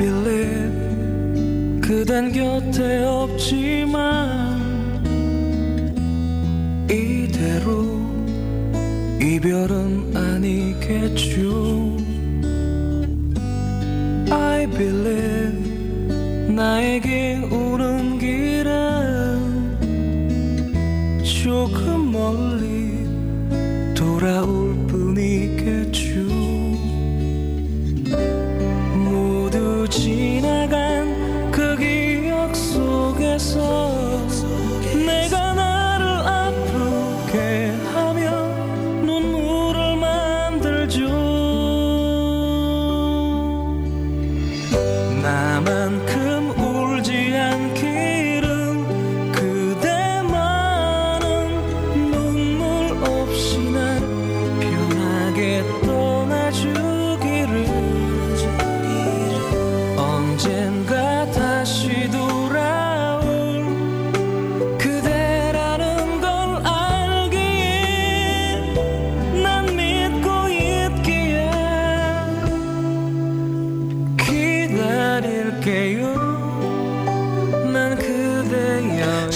빌립 그댄 곁에 없지만 이대로 이별은 아니겠죠 I believe 나에게 오는 길은 조금 멀리 돌아올 뿐이겠죠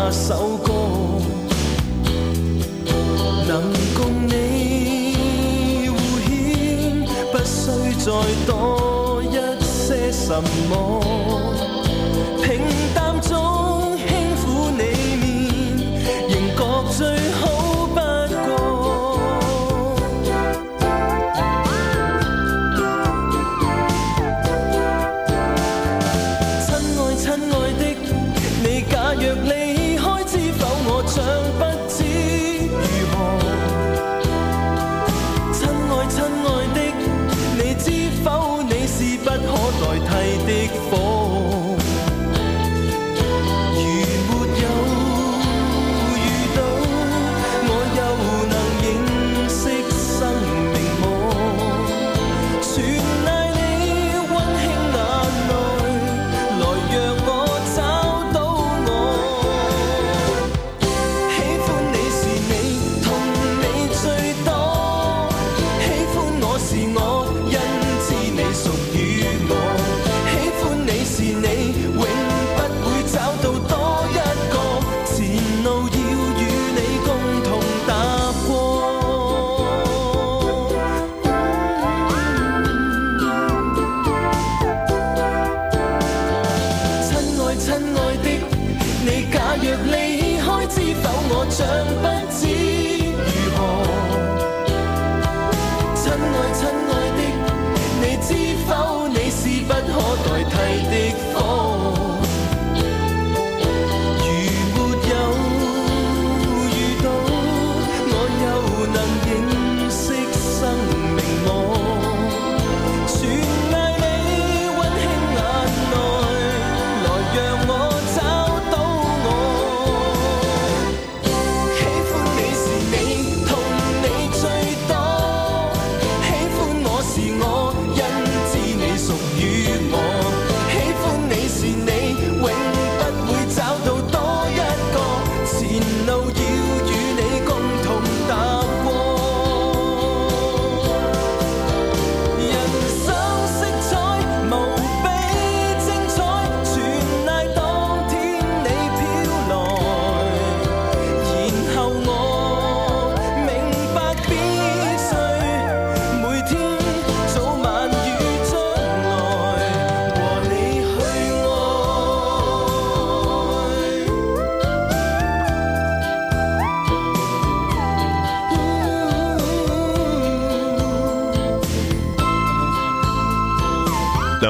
那首歌，能共你互牵，不需再多一些什么。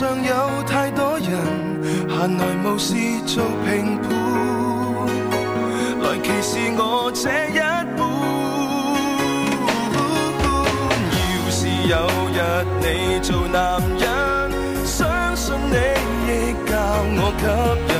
尚有太多人闲来无事做评判，来歧视我这一半。要是有日你做男人，相信你亦教我吸引。